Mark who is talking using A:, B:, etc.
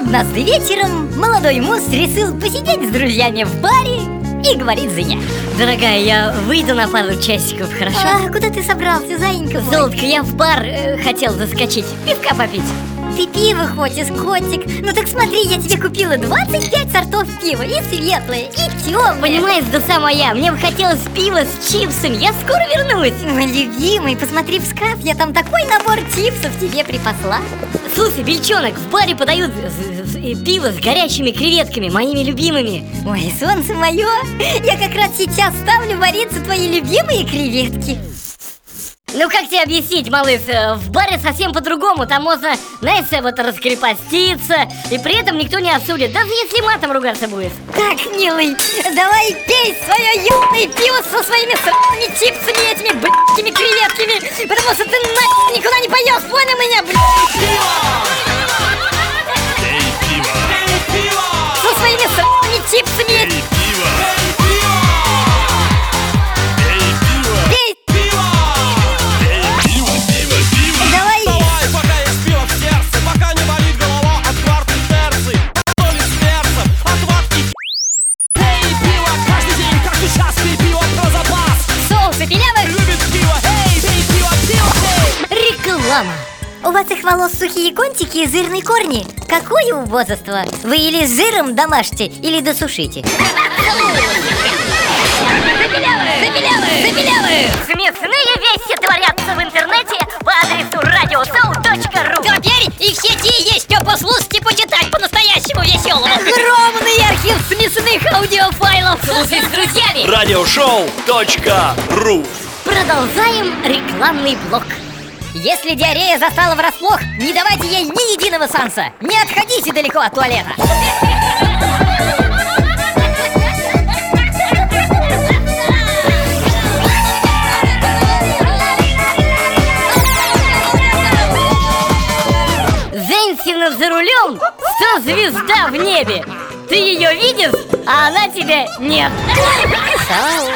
A: Однажды вечером молодой муж решил посидеть с друзьями в баре и говорит жене
B: Дорогая, я выйду на пару часиков, хорошо?
A: А куда ты собрался, зайенька мой?
B: Золотко, я в бар э, хотел заскочить, пивка попить
A: Ты пиво хочешь, котик? Ну так смотри, я тебе купила 25 сортов пива И светлое, и темное
B: Понимаешь, душа моя, мне бы хотелось пива с чипсами, я скоро вернусь.
A: Мой любимый, посмотри в шкаф, я там такой набор чипсов тебе припасла.
B: Слушай, Бельчонок, в баре подают э, пиво с горячими креветками, моими любимыми.
A: Ой, солнце мое, я как раз сейчас ставлю вариться твои любимые креветки
B: Ну как тебе объяснить, малыш, э, в баре совсем по-другому. Там можно, знаешь, вот раскрепоститься И при этом никто не осудит, даже если матом ругаться будешь.
A: Так, милый, давай пей свое ебаное пиво со своими сраными чипсами этими блядскими креветками Потому что ты нахер никуда не поешь, понял меня, блядь?
B: Реклама
A: У ваших волос сухие кончики и жирные корни. Какое убожество? Вы или с жиром домажьте, или досушите.
B: Смешные вещи творятся в интернете по адресу radioshow.ru
A: Теперь и в сети есть что послушать и почитать по-настоящему веселому. Огромный архив смешных аудиофайлов.
B: Слушай с друзьями.
C: Радиошоу.ру
B: Продолжаем рекламный блок
A: Если диарея застала врасплох, не давайте ей ни единого санса Не отходите далеко от туалета.
B: Женщина за рулем, что звезда в небе. Ты ее видишь, а она тебя нет.
A: Соус,